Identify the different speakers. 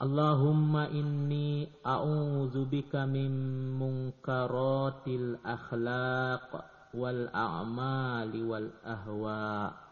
Speaker 1: اللهم إني أعوذ بك من منكرات الأخلاق والأعمال والأهواء.